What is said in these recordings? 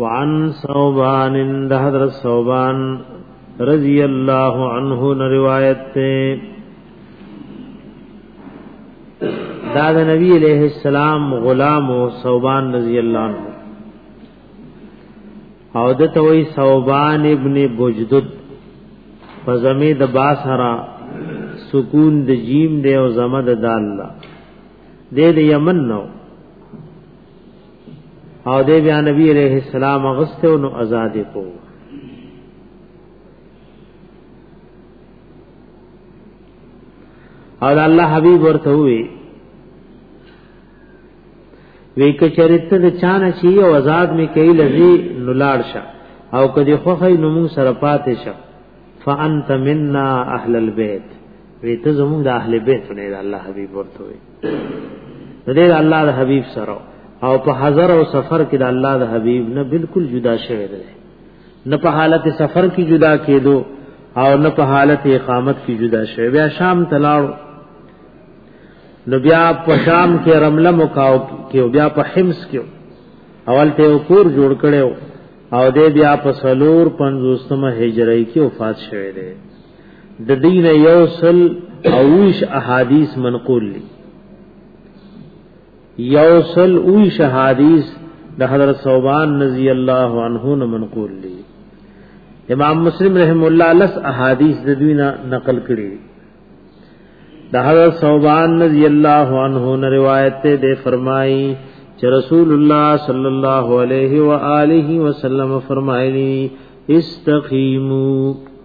وعن صوبان د حضرت صوبان رضی الله عنه نه روایت ته دا د نبی علیہ السلام غلام او صوبان رضی الله عنه او د توي صوبان ابن بجدد په زمي د باسرا سکون د جیم دی او زمد د الله د یمن نو او دې بیا نبی عليه السلام غسته او نو آزاد کو او الله حبيب ورته وي وی کچریت د چانه چی او آزاد می کئی لذی نلار شا او کدی خوخی نمو سر پات شا فانت منا اهل البيت وی ته زمون د اهل بیت نه الله حبیب ورته وی دې الله د حبيب سره او په حضر او سفر کې د الله د حبيب نه بالکل جدا شوی دی نه په حالت سفر کې جدا کېدو او نه په حالت اقامت کې جدا شوی بیا شام تلاړو نو بیا په شام کې رمله مکاو کې بیا په حمص کې اول ته کور جوړ کړو او دې بیا په سلور 50 هجری کې وفات شوه دی د دین یو سل اویش احادیث منقول لی یو سل اویش احادیث د حضرت صوبان رضی الله عنه نه منقول لی امام مسلم رحم الله لس احادیث د دوی نه نقل کړي د حضرت صوبان رضی الله عنه نه روایت ده فرمایي چې رسول الله صلی الله علیه و آله وسلم فرمایلی استقیمو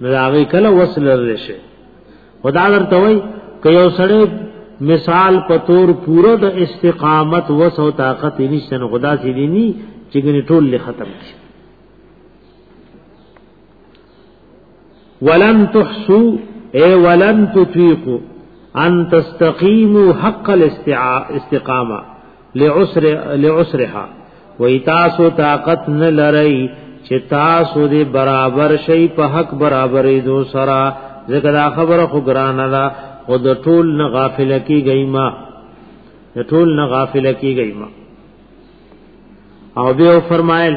نو هغه کله وصل لرل شي خدا درته وای که یو سړی مثال په تور پوره د استقامت وس او طاقت نشته نو خدا سي دي ني چې ګني ټول له ختم شي ولن تحسو اي ولن تطيقوا ان تستقيموا حق الاستقامه لعسر لعسرها وای تاسو طاقت نه لرئ چې تاسو دې برابر شي په حق برابرې دو سرا ځکه دا خبره خو ګرانه ده خو د ټول نه غافل کیږئ ما د ټول نه غافل کیږئ ما او به فرمایل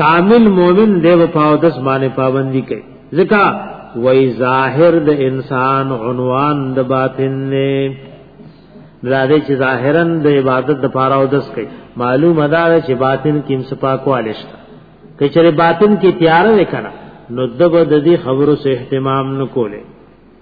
کامل مومن دی و پاو دس باندې پابندی کوي ځکه وای ظاهر د انسان عنوان د باطن نه زاده چې ظاهرا د عبادت د پاره او دس کوي معلوم ادا چې باطن کې هم صفاکواله شته که چېرې باطن کې تیار وکړه نو دغه د دې خبرو سه اهتمام نکوله